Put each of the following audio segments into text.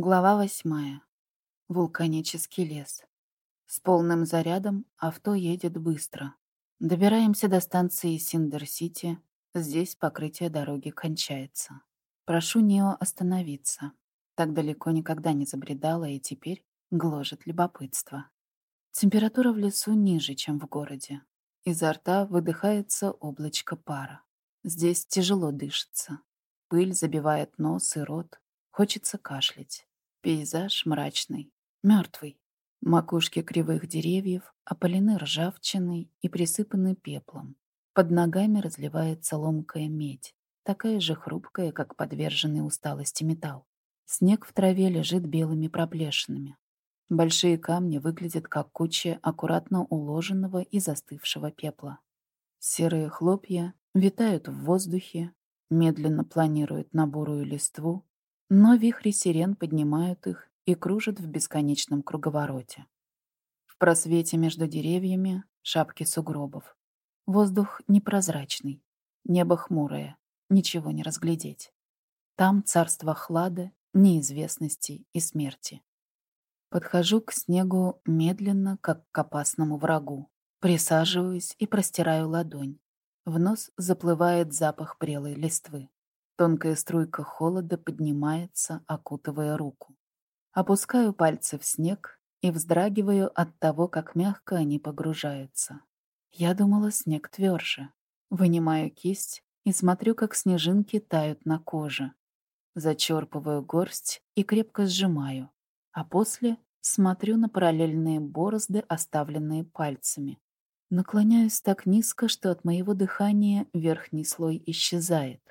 Глава восьмая. Вулканический лес. С полным зарядом авто едет быстро. Добираемся до станции Синдер-Сити. Здесь покрытие дороги кончается. Прошу Нео остановиться. Так далеко никогда не забредала и теперь гложет любопытство. Температура в лесу ниже, чем в городе. Изо рта выдыхается облачко пара. Здесь тяжело дышится. Пыль забивает нос и рот. Хочется кашлять. Пейзаж мрачный, мертвый. Макушки кривых деревьев опалены ржавчиной и присыпаны пеплом. Под ногами разливается ломкая медь, такая же хрупкая, как подверженный усталости металл. Снег в траве лежит белыми проплешинами. Большие камни выглядят как куча аккуратно уложенного и застывшего пепла. Серые хлопья витают в воздухе, медленно планируют на бурую листву, но вихри сирен поднимают их и кружат в бесконечном круговороте. В просвете между деревьями шапки сугробов. Воздух непрозрачный, небо хмурое, ничего не разглядеть. Там царство хлада, неизвестности и смерти. Подхожу к снегу медленно, как к опасному врагу. Присаживаюсь и простираю ладонь. В нос заплывает запах прелой листвы. Тонкая струйка холода поднимается, окутывая руку. Опускаю пальцы в снег и вздрагиваю от того, как мягко они погружаются. Я думала, снег тверже. Вынимаю кисть и смотрю, как снежинки тают на коже. Зачерпываю горсть и крепко сжимаю, а после смотрю на параллельные борозды, оставленные пальцами. Наклоняюсь так низко, что от моего дыхания верхний слой исчезает.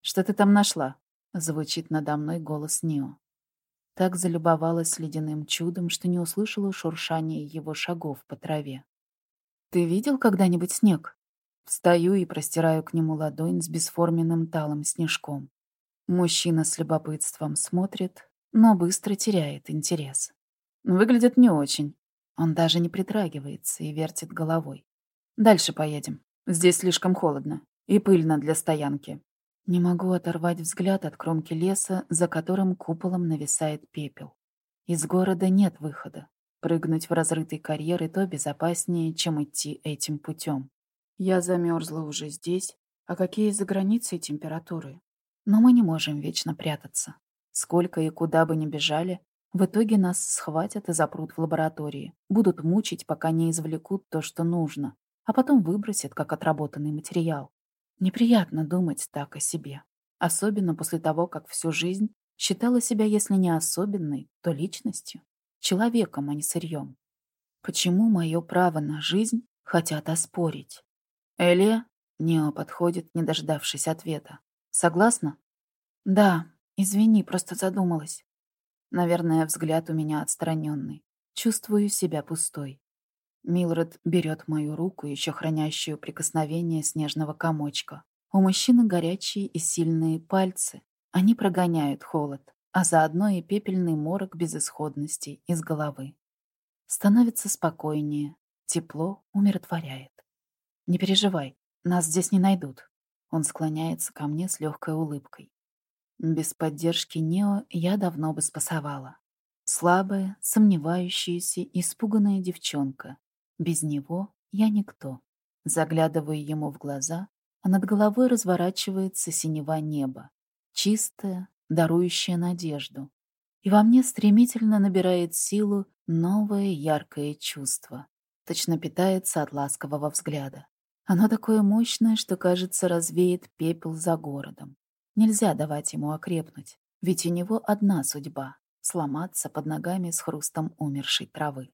«Что ты там нашла?» — звучит надо мной голос Нио. Так залюбовалась ледяным чудом, что не услышала шуршания его шагов по траве. «Ты видел когда-нибудь снег?» Встаю и простираю к нему ладонь с бесформенным талым снежком. Мужчина с любопытством смотрит, но быстро теряет интерес. Выглядит не очень. Он даже не притрагивается и вертит головой. Дальше поедем. Здесь слишком холодно и пыльно для стоянки. Не могу оторвать взгляд от кромки леса, за которым куполом нависает пепел. Из города нет выхода. Прыгнуть в разрытый карьер и то безопаснее, чем идти этим путем. Я замерзла уже здесь, а какие за границей температуры? Но мы не можем вечно прятаться. Сколько и куда бы ни бежали, в итоге нас схватят и запрут в лаборатории, будут мучить, пока не извлекут то, что нужно, а потом выбросят, как отработанный материал. Неприятно думать так о себе. Особенно после того, как всю жизнь считала себя, если не особенной, то личностью. Человеком, а не сырьем. Почему мое право на жизнь хотят оспорить? Элия? Нео подходит, не дождавшись ответа. Согласна? Да. Извини, просто задумалась. Наверное, взгляд у меня отстраненный. Чувствую себя пустой. Милред берет мою руку, еще хранящую прикосновение снежного комочка. У мужчины горячие и сильные пальцы. Они прогоняют холод, а заодно и пепельный морок безысходности из головы. Становится спокойнее, тепло умиротворяет. «Не переживай, нас здесь не найдут». Он склоняется ко мне с легкой улыбкой. Без поддержки Нео я давно бы спасовала. Слабая, сомневающаяся, испуганная девчонка, без него я никто. Заглядываю ему в глаза, а над головой разворачивается синева неба, чистое, дарующее надежду. И во мне стремительно набирает силу новое яркое чувство. Точно питается от ласкового взгляда. Оно такое мощное, что, кажется, развеет пепел за городом. Нельзя давать ему окрепнуть, ведь у него одна судьба — сломаться под ногами с хрустом умершей травы.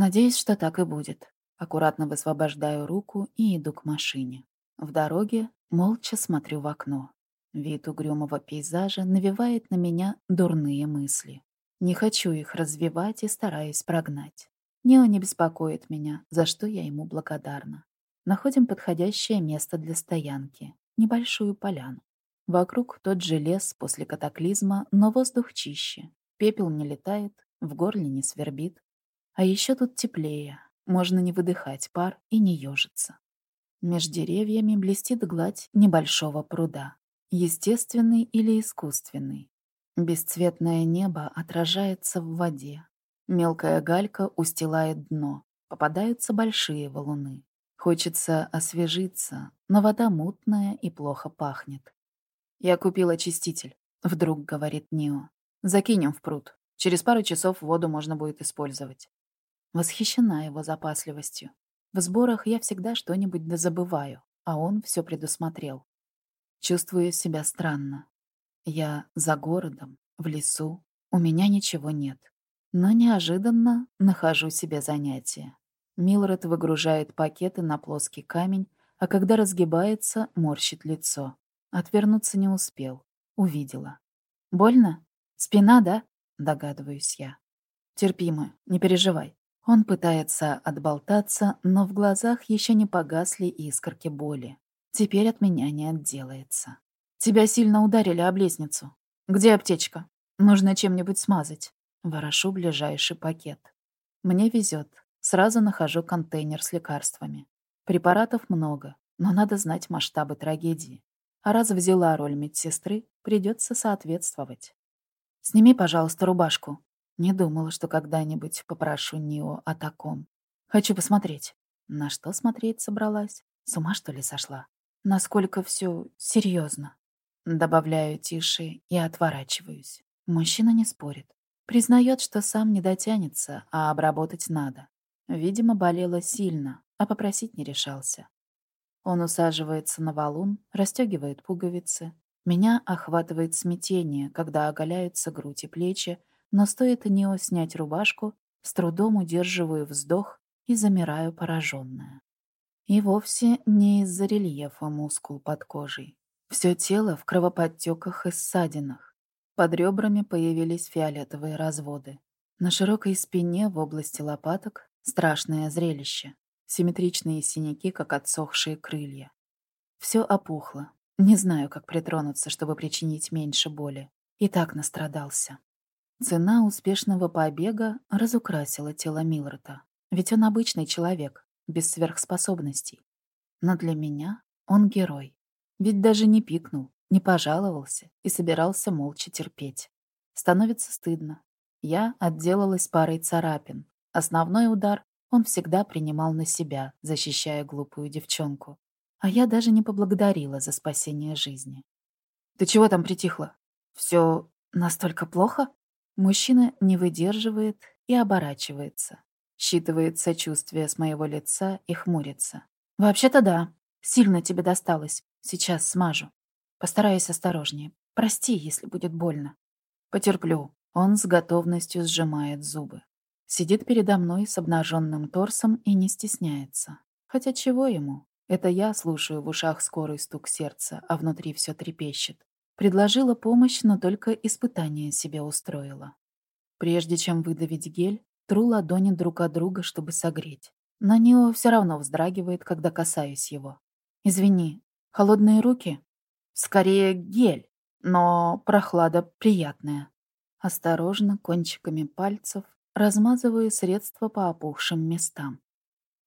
Надеюсь, что так и будет. Аккуратно высвобождаю руку и иду к машине. В дороге молча смотрю в окно. Вид угрюмого пейзажа навевает на меня дурные мысли. Не хочу их развивать и стараюсь прогнать. Нео не беспокоит меня, за что я ему благодарна. Находим подходящее место для стоянки. Небольшую поляну. Вокруг тот же лес после катаклизма, но воздух чище. Пепел не летает, в горле не свербит. А еще тут теплее, можно не выдыхать пар и не ежиться. Меж деревьями блестит гладь небольшого пруда. Естественный или искусственный. Бесцветное небо отражается в воде. Мелкая галька устилает дно. Попадаются большие валуны. Хочется освежиться, но вода мутная и плохо пахнет. «Я купил очиститель», — вдруг говорит Нио. «Закинем в пруд. Через пару часов воду можно будет использовать». Восхищена его запасливостью. В сборах я всегда что-нибудь дозабываю, а он все предусмотрел. Чувствую себя странно. Я за городом, в лесу, у меня ничего нет. Но неожиданно нахожу себе занятие. Милред выгружает пакеты на плоский камень, а когда разгибается, морщит лицо. Отвернуться не успел. Увидела. «Больно? Спина, да?» — догадываюсь я. «Терпимо, не переживай». Он пытается отболтаться, но в глазах еще не погасли искорки боли. Теперь от меня не отделается. «Тебя сильно ударили об лестницу. Где аптечка? Нужно чем-нибудь смазать». Ворошу ближайший пакет. Мне везет. Сразу нахожу контейнер с лекарствами. Препаратов много, но надо знать масштабы трагедии. А раз взяла роль медсестры, придется соответствовать. «Сними, пожалуйста, рубашку». Не думала, что когда-нибудь попрошу Нио о таком. Хочу посмотреть. На что смотреть собралась? С ума, что ли, сошла? Насколько все серьезно? Добавляю тише и отворачиваюсь. Мужчина не спорит. Признает, что сам не дотянется, а обработать надо. Видимо, болело сильно, а попросить не решался. Он усаживается на валун, расстегивает пуговицы. Меня охватывает смятение, когда оголяются грудь и плечи, но стоит Нео снять рубашку, с трудом удерживаю вздох и замираю пораженная. И вовсе не из-за рельефа мускул под кожей. Все тело в кровоподтеках и ссадинах. Под ребрами появились фиолетовые разводы. На широкой спине в области лопаток страшное зрелище. Симметричные синяки, как отсохшие крылья. Все опухло. Не знаю, как притронуться, чтобы причинить меньше боли. И так настрадался. Цена успешного побега разукрасила тело Милрота. Ведь он обычный человек, без сверхспособностей. Но для меня он герой. Ведь даже не пикнул, не пожаловался и собирался молча терпеть. Становится стыдно. Я отделалась парой царапин. Основной удар он всегда принимал на себя, защищая глупую девчонку. А я даже не поблагодарила за спасение жизни. «Ты чего там притихла? Все настолько плохо?» Мужчина не выдерживает и оборачивается. Считывает сочувствие с моего лица и хмурится. «Вообще-то да. Сильно тебе досталось. Сейчас смажу. Постараюсь осторожнее. Прости, если будет больно». «Потерплю». Он с готовностью сжимает зубы. Сидит передо мной с обнаженным торсом и не стесняется. Хотя чего ему? Это я слушаю в ушах скорый стук сердца, а внутри все трепещет. Предложила помощь, но только испытание себе устроила. Прежде чем выдавить гель, тру ладони друг от друга, чтобы согреть. На него все равно вздрагивает, когда касаюсь его. «Извини, холодные руки?» «Скорее гель, но прохлада приятная». Осторожно, кончиками пальцев, размазываю средства по опухшим местам.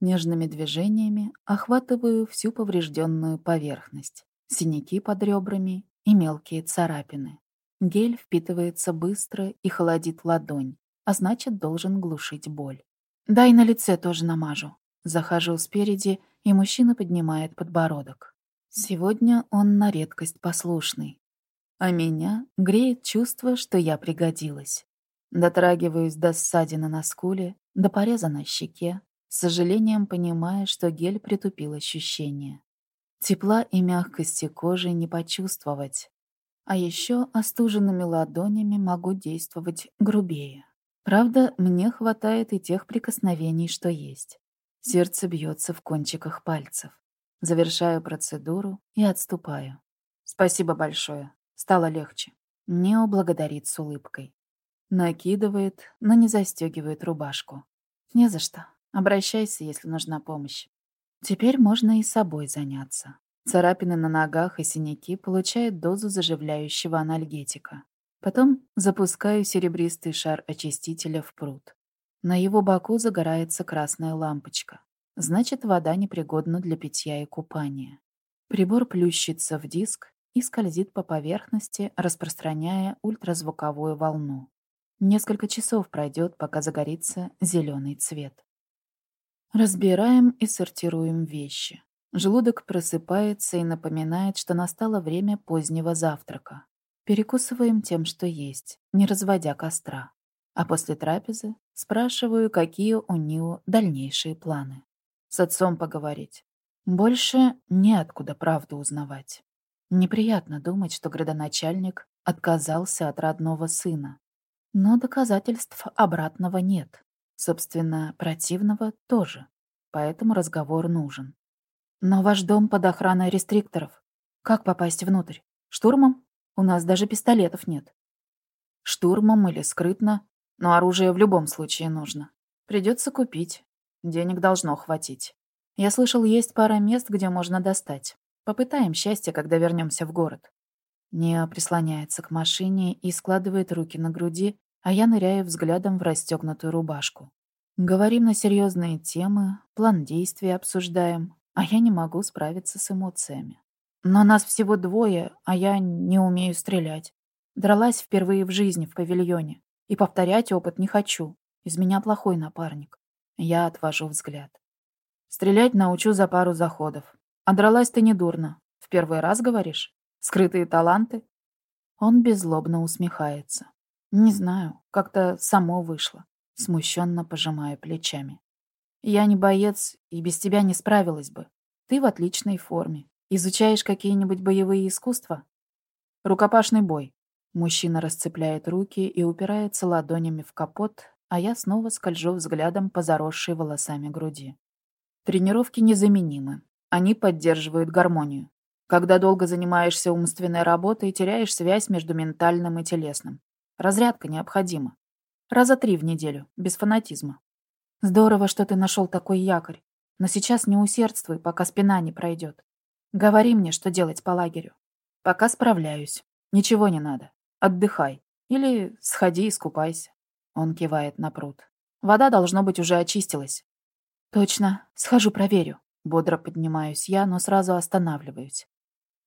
Нежными движениями охватываю всю поврежденную поверхность, синяки под ребрами и мелкие царапины. Гель впитывается быстро и холодит ладонь, а значит, должен глушить боль. «Дай на лице тоже намажу». Захожу спереди, и мужчина поднимает подбородок. Сегодня он на редкость послушный. А меня греет чувство, что я пригодилась. Дотрагиваюсь до ссадины на скуле, до пореза на щеке, с сожалением понимая, что гель притупил ощущение. Тепла и мягкости кожи не почувствовать. А еще остуженными ладонями могу действовать грубее. Правда, мне хватает и тех прикосновений, что есть. Сердце бьется в кончиках пальцев. Завершаю процедуру и отступаю. Спасибо большое. Стало легче. Нео благодарит с улыбкой. Накидывает, но не застегивает рубашку. Не за что. Обращайся, если нужна помощь. Теперь можно и собой заняться. Царапины на ногах и синяки получают дозу заживляющего анальгетика. Потом запускаю серебристый шар очистителя в пруд. На его боку загорается красная лампочка. Значит, вода непригодна для питья и купания. Прибор плющится в диск, и скользит по поверхности, распространяя ультразвуковую волну. Несколько часов пройдет, пока загорится зеленый цвет. Разбираем и сортируем вещи. Желудок просыпается и напоминает, что настало время позднего завтрака. Перекусываем тем, что есть, не разводя костра. А после трапезы спрашиваю, какие у Нио дальнейшие планы. С отцом поговорить. Больше неоткуда правду узнавать. Неприятно думать, что градоначальник отказался от родного сына. Но доказательств обратного нет. Собственно, противного тоже. Поэтому разговор нужен. Но ваш дом под охраной рестрикторов. Как попасть внутрь? Штурмом? У нас даже пистолетов нет. Штурмом или скрытно, но оружие в любом случае нужно. Придется купить. Денег должно хватить. Я слышал, есть пара мест, где можно достать. Попытаем счастье, когда вернемся в город. Неа прислоняется к машине и складывает руки на груди, а я ныряю взглядом в расстегнутую рубашку. Говорим на серьезные темы, план действий обсуждаем, а я не могу справиться с эмоциями. Но нас всего двое, а я не умею стрелять. Дралась впервые в жизни в павильоне. И повторять опыт не хочу. Из меня плохой напарник. Я отвожу взгляд. Стрелять научу за пару заходов. А дралась ты недурно. В первый раз, говоришь? Скрытые таланты? Он беззлобно усмехается. Не знаю, как-то само вышло. Смущенно пожимаю плечами. Я не боец и без тебя не справилась бы. Ты в отличной форме. Изучаешь какие-нибудь боевые искусства? Рукопашный бой. Мужчина расцепляет руки и упирается ладонями в капот, а я снова скольжу взглядом по заросшей волосами груди. Тренировки незаменимы. Они поддерживают гармонию. Когда долго занимаешься умственной работой, теряешь связь между ментальным и телесным. Разрядка необходима. Раза три в неделю, без фанатизма. Здорово, что ты нашел такой якорь. Но сейчас не усердствуй, пока спина не пройдет. Говори мне, что делать по лагерю. Пока справляюсь. Ничего не надо. Отдыхай. Или сходи и искупайся. Он кивает на пруд. Вода, должно быть, уже очистилась. Точно. Схожу проверю. Бодро поднимаюсь я, но сразу останавливаюсь.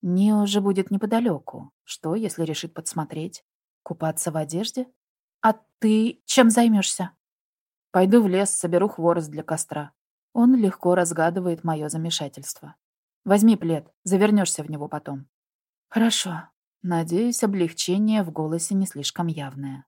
Нио же будет неподалеку. Что, если решит подсмотреть? Купаться в одежде? А ты чем займешься? Пойду в лес, соберу хворост для костра. Он легко разгадывает мое замешательство. Возьми плед, завернешься в него потом. Хорошо. Надеюсь, облегчение в голосе не слишком явное.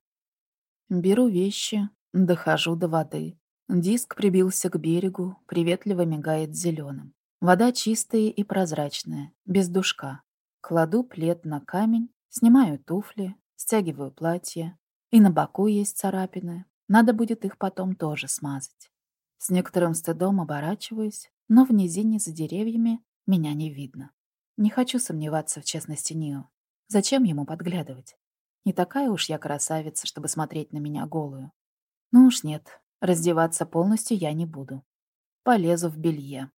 Беру вещи, дохожу до воды. Диск прибился к берегу, приветливо мигает зеленым. Вода чистая и прозрачная, без душка. Кладу плед на камень, снимаю туфли, стягиваю платье. И на боку есть царапины. Надо будет их потом тоже смазать. С некоторым стыдом оборачиваюсь, но в низине за деревьями меня не видно. Не хочу сомневаться в честности Нио. Зачем ему подглядывать? Не такая уж я красавица, чтобы смотреть на меня голую. Ну уж нет, раздеваться полностью я не буду. Полезу в белье.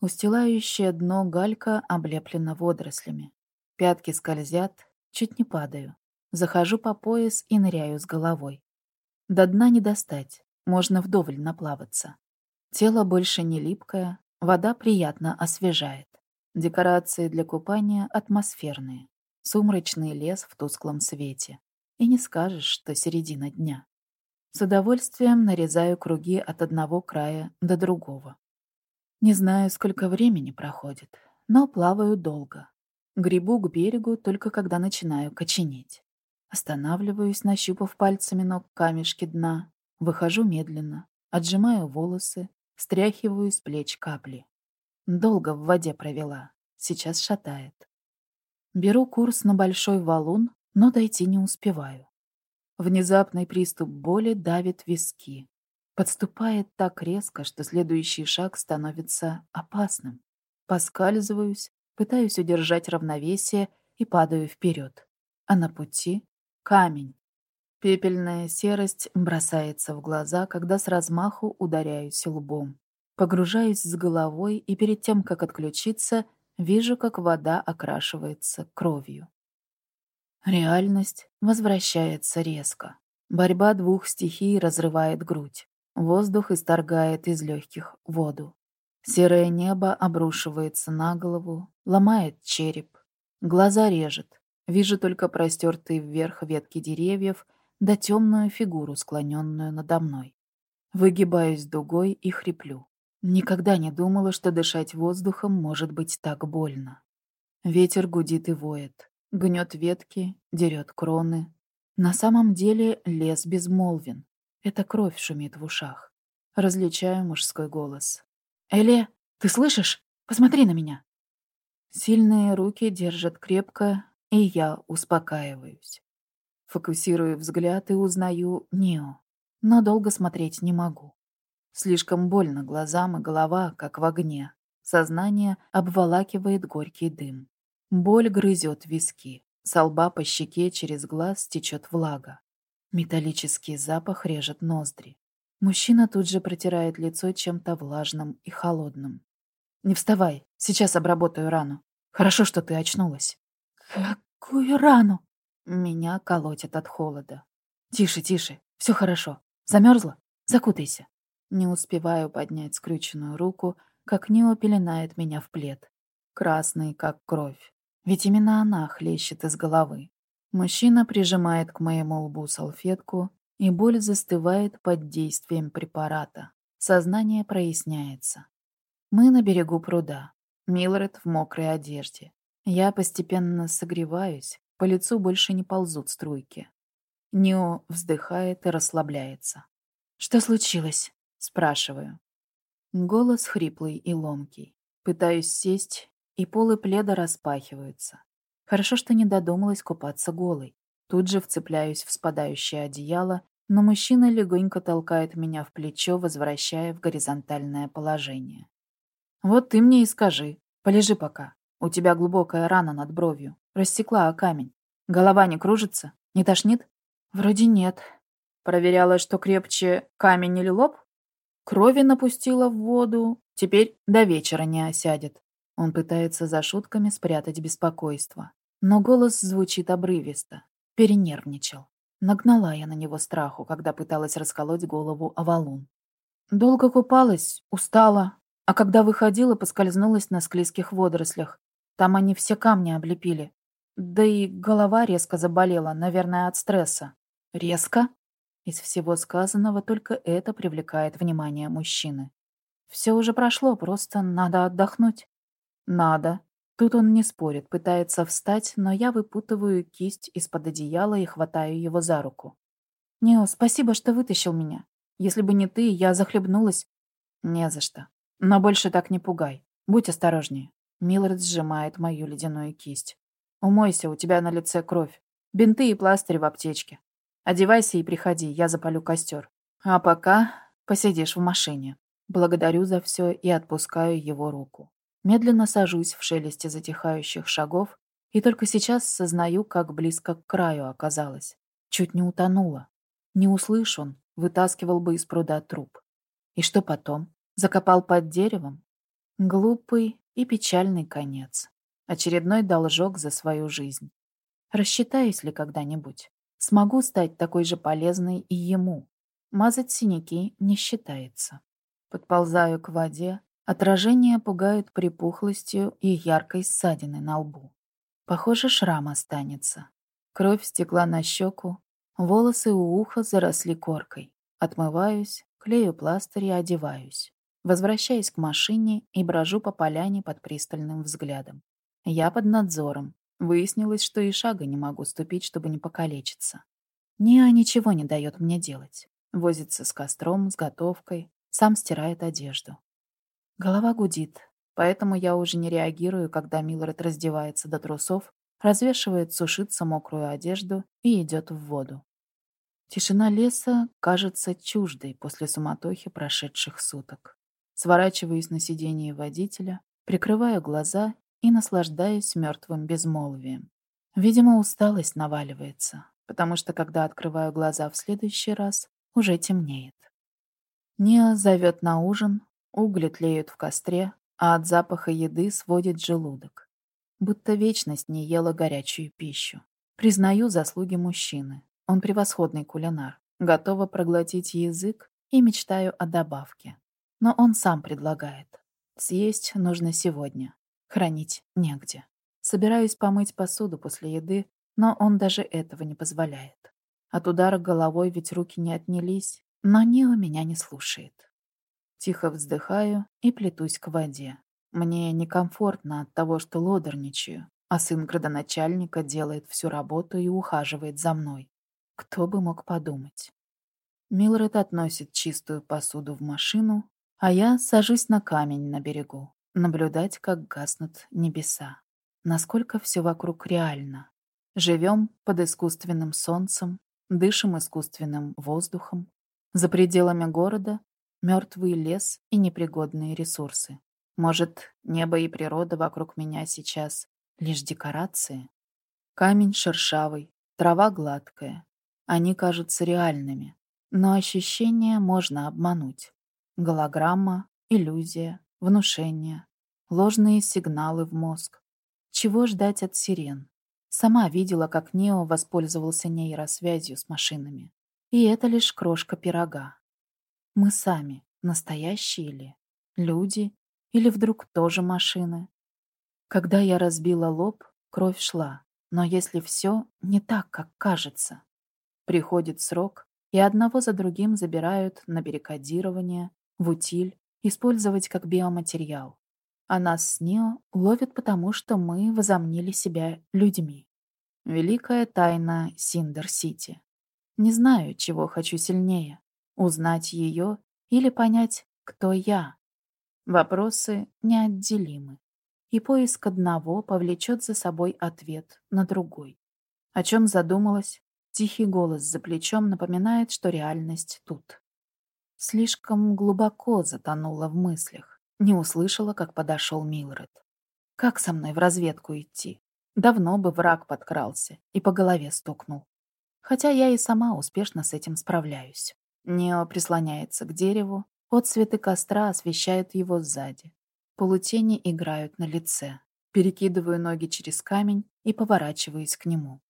Устилающее дно галька облеплено водорослями. Пятки скользят, чуть не падаю. Захожу по пояс и ныряю с головой. До дна не достать, можно вдоволь наплаваться. Тело больше не липкое, вода приятно освежает. Декорации для купания атмосферные. Сумрачный лес в тусклом свете. И не скажешь, что середина дня. С удовольствием нарезаю круги от одного края до другого. Не знаю, сколько времени проходит, но плаваю долго. Грибу к берегу только когда начинаю коченеть. Останавливаюсь, нащупав пальцами ног камешки дна. Выхожу медленно, отжимаю волосы, стряхиваю с плеч капли. Долго в воде провела, сейчас шатает. Беру курс на большой валун, но дойти не успеваю. Внезапный приступ боли давит виски. Подступает так резко, что следующий шаг становится опасным. Поскальзываюсь, пытаюсь удержать равновесие и падаю вперед. А на пути — камень. Пепельная серость бросается в глаза, когда с размаху ударяюсь лбом. Погружаюсь с головой и перед тем, как отключиться, Вижу, как вода окрашивается кровью. Реальность возвращается резко. Борьба двух стихий разрывает грудь. Воздух исторгает из легких воду. Серое небо обрушивается на голову, ломает череп. Глаза режет. Вижу только простертые вверх ветки деревьев да темную фигуру, склоненную надо мной. Выгибаюсь дугой и хриплю. Никогда не думала, что дышать воздухом может быть так больно. Ветер гудит и воет, гнет ветки, дерет кроны. На самом деле лес безмолвен. Это кровь шумит в ушах. Различаю мужской голос. «Эле, ты слышишь? Посмотри на меня!» Сильные руки держат крепко, и я успокаиваюсь. Фокусирую взгляд и узнаю Нео, но долго смотреть не могу. Слишком больно глазам и голова, как в огне. Сознание обволакивает горький дым. Боль грызет виски. Со лба по щеке через глаз течет влага. Металлический запах режет ноздри. Мужчина тут же протирает лицо чем-то влажным и холодным. «Не вставай, сейчас обработаю рану. Хорошо, что ты очнулась». «Какую рану?» Меня колотит от холода. «Тише, тише, все хорошо. Замерзла? Закутайся». Не успеваю поднять скрюченную руку, как Нио пеленает меня в плед. Красный, как кровь. Ведь именно она хлещет из головы. Мужчина прижимает к моему лбу салфетку, и боль застывает под действием препарата. Сознание проясняется. Мы на берегу пруда. Милред в мокрой одежде. Я постепенно согреваюсь, по лицу больше не ползут струйки. Нио вздыхает и расслабляется. «Что случилось?» — спрашиваю. Голос хриплый и ломкий. Пытаюсь сесть, и полы пледа распахиваются. Хорошо, что не додумалась купаться голой. Тут же вцепляюсь в спадающее одеяло, но мужчина легонько толкает меня в плечо, возвращая в горизонтальное положение. «Вот ты мне и скажи. Полежи пока. У тебя глубокая рана над бровью. Рассекла о камень. Голова не кружится? Не тошнит? Вроде нет. Проверяла, что крепче камень или лоб? Крови напустила в воду. Теперь до вечера не осядет. Он пытается за шутками спрятать беспокойство. Но голос звучит обрывисто. Перенервничал. Нагнала я на него страху, когда пыталась расколоть голову о валун. Долго купалась, устала, а когда выходила, поскользнулась на склизких водорослях. Там они все камни облепили. Да и голова резко заболела, наверное, от стресса. Резко? Из всего сказанного только это привлекает внимание мужчины. Все уже прошло, просто надо отдохнуть. Надо. Тут он не спорит, пытается встать, но я выпутываю кисть из-под одеяла и хватаю его за руку. «Нео, спасибо, что вытащил меня. Если бы не ты, я захлебнулась». «Не за что. Но больше так не пугай. Будь осторожнее». Миллард сжимает мою ледяную кисть. «Умойся, у тебя на лице кровь. Бинты и пластырь в аптечке. Одевайся и приходи, я запалю костер. А пока посидишь в машине. Благодарю за все и отпускаю его руку. Медленно сажусь в шелесте затихающих шагов и только сейчас сознаю, как близко к краю оказалась. Чуть не утонула. Не услышь он, вытаскивал бы из пруда труп. И что потом? Закопал под деревом? Глупый и печальный конец. Очередной должок за свою жизнь. Рассчитаюсь ли когда-нибудь? Смогу стать такой же полезной и ему. Мазать синяки не считается. Подползаю к воде. Отражение пугают припухлостью и яркой ссадиной на лбу. Похоже, шрам останется. Кровь стекла на щеку, волосы у уха заросли коркой. Отмываюсь, клею пластырь и одеваюсь. Возвращаюсь к машине и брожу по поляне под пристальным взглядом. Я под надзором. Выяснилось, что и шага не могу ступить, чтобы не покалечиться. Ниа ничего не дает мне делать. Возится с костром, с готовкой, сам стирает одежду. Голова гудит, поэтому я уже не реагирую, когда Милред раздевается до трусов, развешивает сушиться мокрую одежду и идет в воду. Тишина леса кажется чуждой после суматохи прошедших суток. Сворачиваюсь на сиденье водителя, прикрываю глаза и наслаждаюсь мертвым безмолвием. Видимо, усталость наваливается, потому что когда открываю глаза в следующий раз, уже темнеет. Ниа зовет на ужин, угли тлеют в костре, а от запаха еды сводит желудок. Будто вечность не ела горячую пищу. Признаю заслуги мужчины. Он превосходный кулинар. Готова проглотить язык и мечтаю о добавке но он сам предлагает. Съесть нужно сегодня, хранить негде. Собираюсь помыть посуду после еды, но он даже этого не позволяет. От удара головой ведь руки не отнялись, но Нио меня не слушает. Тихо вздыхаю и плетусь к воде. Мне некомфортно от того, что лодорничаю, а сын градоначальника делает всю работу и ухаживает за мной. Кто бы мог подумать. Милред относит чистую посуду в машину, а я сажусь на камень на берегу, наблюдать, как гаснут небеса. Насколько все вокруг реально. Живем под искусственным солнцем, дышим искусственным воздухом. За пределами города мертвый лес и непригодные ресурсы. Может, небо и природа вокруг меня сейчас лишь декорации? Камень шершавый, трава гладкая. Они кажутся реальными, но ощущения можно обмануть. Голограмма, иллюзия, внушение, ложные сигналы в мозг. Чего ждать от сирен? Сама видела, как Нео воспользовался нейросвязью с машинами. И это лишь крошка пирога. Мы сами, настоящие ли? Люди? Или вдруг тоже машины? Когда я разбила лоб, кровь шла. Но если все не так, как кажется. Приходит срок, и одного за другим забирают на перекодирование, в утиль, использовать как биоматериал. А нас с Нео ловят потому, что мы возомнили себя людьми. Великая тайна Синдер-Сити. Не знаю, чего хочу сильнее узнать ее или понять, кто я. Вопросы неотделимы, и поиск одного повлечет за собой ответ на другой. О чем задумалась, тихий голос за плечом напоминает, что реальность тут. Слишком глубоко затонула в мыслях, не услышала, как подошел Милред. Как со мной в разведку идти? Давно бы враг подкрался и по голове стукнул. Хотя я и сама успешно с этим справляюсь. Нео прислоняется к дереву, отцветы костра освещают его сзади. Полутени играют на лице. Перекидываю ноги через камень и поворачиваюсь к нему.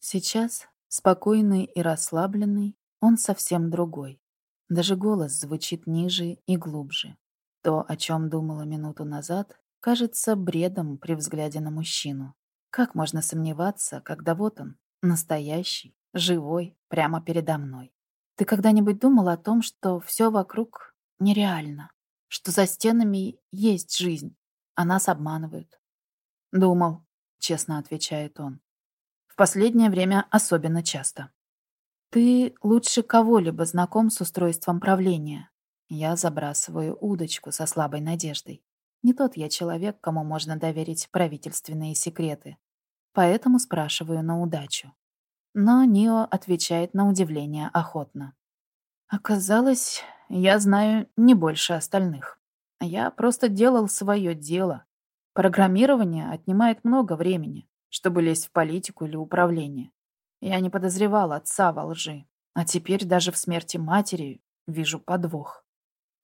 Сейчас, спокойный и расслабленный, он совсем другой. Даже голос звучит ниже и глубже. То, о чем думала минуту назад, кажется бредом при взгляде на мужчину. Как можно сомневаться, когда вот он, настоящий, живой, прямо передо мной? Ты когда-нибудь думал о том, что все вокруг нереально? Что за стенами есть жизнь, а нас обманывают? Думал, честно отвечает он. В последнее время особенно часто. Ты лучше кого-либо знаком с устройством правления. Я забрасываю удочку со слабой надеждой. Не тот я человек, кому можно доверить правительственные секреты. Поэтому спрашиваю на удачу но Нио отвечает на удивление охотно. «Оказалось, я знаю не больше остальных. Я просто делал свое дело. Программирование отнимает много времени, чтобы лезть в политику или управление. Я не подозревал отца во лжи, а теперь даже в смерти матери вижу подвох.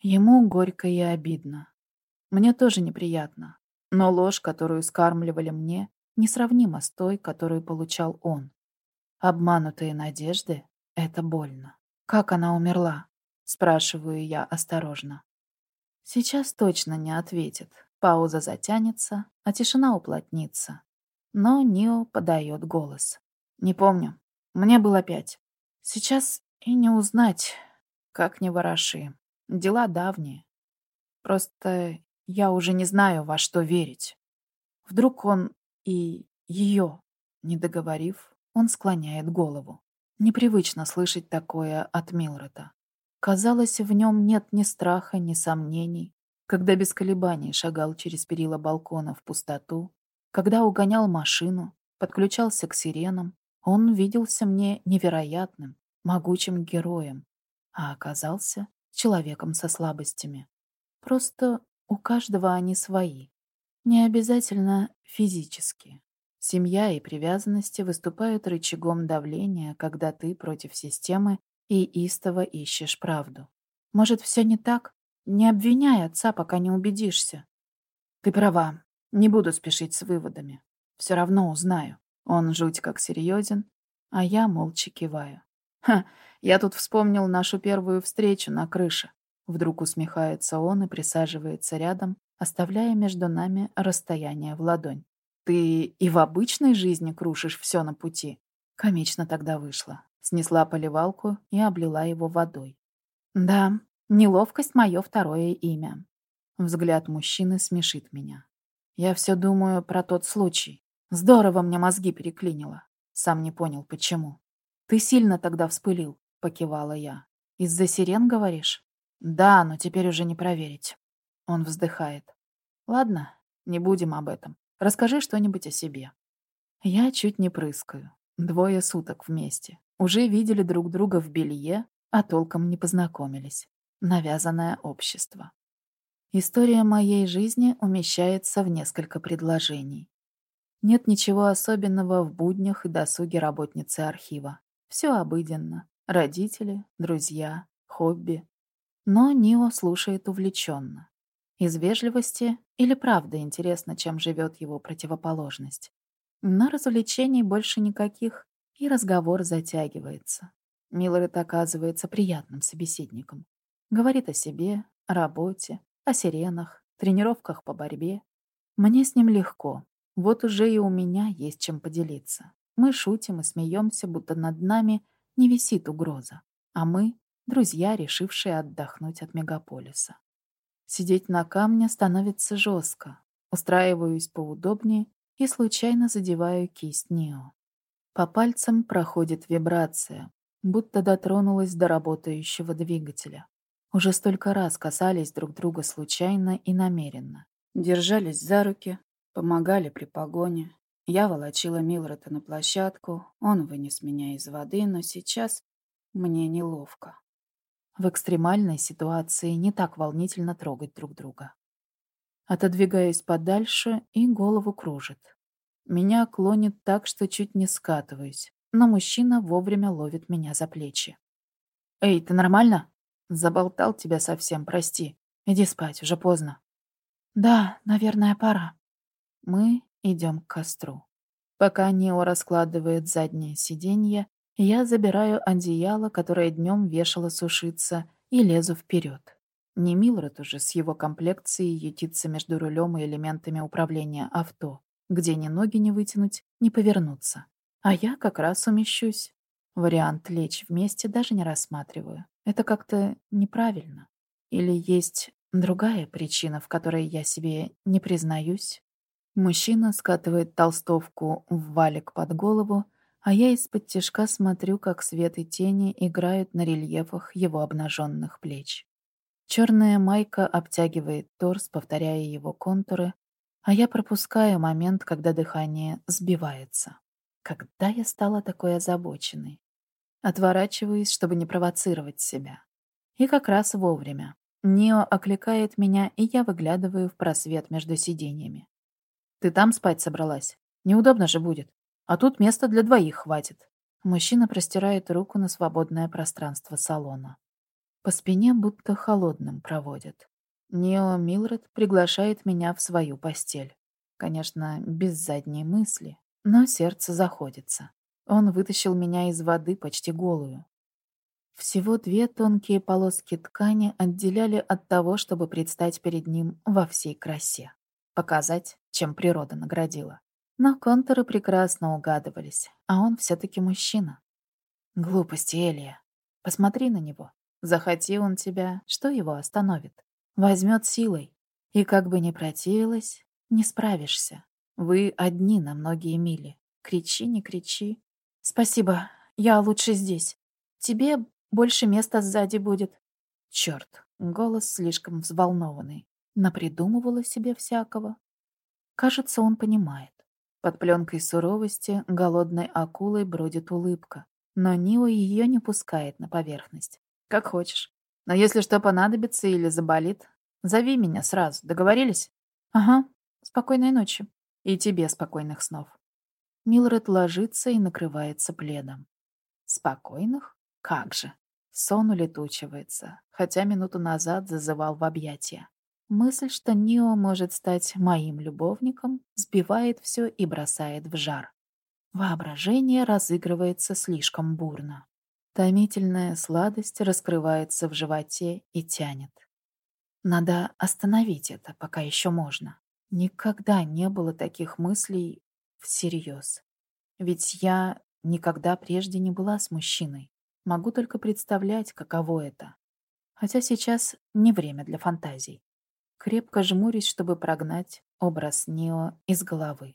Ему горько и обидно. Мне тоже неприятно, но ложь, которую скармливали мне, несравнима с той, которую получал он. Обманутые надежды — это больно. Как она умерла? Спрашиваю я осторожно. Сейчас точно не ответит. Пауза затянется, а тишина уплотнится. Но Нио подает голос. Не помню. Мне было пять. Сейчас и не узнать, как не вороши. Дела давние. Просто я уже не знаю, во что верить. Вдруг он и ее, не договорив, он склоняет голову. Непривычно слышать такое от Милрота. Казалось, в нем нет ни страха, ни сомнений. Когда без колебаний шагал через перила балкона в пустоту, когда угонял машину, подключался к сиренам, он виделся мне невероятным, могучим героем, а оказался человеком со слабостями. Просто у каждого они свои. Не обязательно физические. Семья и привязанности выступают рычагом давления, когда ты против системы и истово ищешь правду. Может, все не так? Не обвиняй отца, пока не убедишься. Ты права. Не буду спешить с выводами. Все равно узнаю. Он жуть как серьезен, а я молча киваю. Ха, я тут вспомнил нашу первую встречу на крыше. Вдруг усмехается он и присаживается рядом, оставляя между нами расстояние в ладонь. Ты и в обычной жизни крушишь все на пути. Комично тогда вышло. Снесла поливалку и облила его водой. Да, неловкость — мое второе имя. Взгляд мужчины смешит меня. Я все думаю про тот случай. Здорово мне мозги переклинило. Сам не понял, почему. Ты сильно тогда вспылил, покивала я. Из-за сирен, говоришь? Да, но теперь уже не проверить. Он вздыхает. Ладно, не будем об этом. Расскажи что-нибудь о себе. Я чуть не прыскаю. Двое суток вместе. Уже видели друг друга в белье, а толком не познакомились. Навязанное общество. История моей жизни умещается в несколько предложений. Нет ничего особенного в буднях и досуге работницы архива. Все обыденно. Родители, друзья, хобби. Но Нио слушает увлеченно. Из вежливости или правда интересно, чем живет его противоположность. Но развлечений больше никаких, и разговор затягивается. Милред оказывается приятным собеседником. Говорит о себе, о работе, о сиренах, тренировках по борьбе. Мне с ним легко. Вот уже и у меня есть чем поделиться. Мы шутим и смеемся, будто над нами не висит угроза. А мы — друзья, решившие отдохнуть от мегаполиса. Сидеть на камне становится жестко. Устраиваюсь поудобнее и случайно задеваю кисть Нио. По пальцам проходит вибрация, будто дотронулась до работающего двигателя. Уже столько раз касались друг друга случайно и намеренно. Держались за руки, помогали при погоне. Я волочила Милрота на площадку, он вынес меня из воды, но сейчас мне неловко. В экстремальной ситуации не так волнительно трогать друг друга. Отодвигаюсь подальше и голову кружит. Меня клонит так, что чуть не скатываюсь, но мужчина вовремя ловит меня за плечи. «Эй, ты нормально?» «Заболтал тебя совсем, прости. Иди спать, уже поздно». «Да, наверное, пора». Мы идем к костру. Пока Нео раскладывает заднее сиденье, я забираю одеяло, которое днем вешала сушиться, и лезу вперед. Не Милред уже с его комплекцией ютится между рулем и элементами управления авто, где ни ноги не вытянуть, ни повернуться. А я как раз умещусь. Вариант лечь вместе даже не рассматриваю. Это как-то неправильно. Или есть другая причина, в которой я себе не признаюсь? Мужчина скатывает толстовку в валик под голову, а я из-под тяжка смотрю, как свет и тени играют на рельефах его обнаженных плеч. Черная майка обтягивает торс, повторяя его контуры, а я пропускаю момент, когда дыхание сбивается. Когда я стала такой озабоченной? Отворачиваюсь, чтобы не провоцировать себя. И как раз вовремя. Нио окликает меня, и я выглядываю в просвет между сиденьями. «Ты там спать собралась? Неудобно же будет. А тут места для двоих хватит. Мужчина простирает руку на свободное пространство салона. По спине будто холодным проводит. Нео Милред приглашает меня в свою постель. Конечно, без задней мысли, но сердце заходится. Он вытащил меня из воды почти голую. Всего две тонкие полоски ткани отделяли от того, чтобы предстать перед ним во всей красе. Показать, чем природа наградила. Но контуры прекрасно угадывались, а он все-таки мужчина. Глупости, Элия. Посмотри на него. Захоти он тебя, что его остановит? Возьмет силой. И как бы ни противилась, не справишься. Вы одни на многие мили. Кричи, не кричи. Спасибо, я лучше здесь. Тебе больше места сзади будет. Черт, голос слишком взволнованный. Напридумывала себе всякого. Кажется, он понимает. Под пленкой суровости голодной акулой бродит улыбка, но Нио ее не пускает на поверхность. Как хочешь. Но если что понадобится или заболит, зови меня сразу. Договорились? Ага. Спокойной ночи. И тебе спокойных снов. Милред ложится и накрывается пледом. Спокойных? Как же. Сон улетучивается, хотя минуту назад зазывал в объятия. Мысль, что Нио может стать моим любовником, сбивает все и бросает в жар. Воображение разыгрывается слишком бурно. Томительная сладость раскрывается в животе и тянет. Надо остановить это, пока еще можно. Никогда не было таких мыслей всерьез. Ведь я никогда прежде не была с мужчиной. Могу только представлять, каково это. Хотя сейчас не время для фантазий. Крепко жмурюсь, чтобы прогнать образ Нео из головы.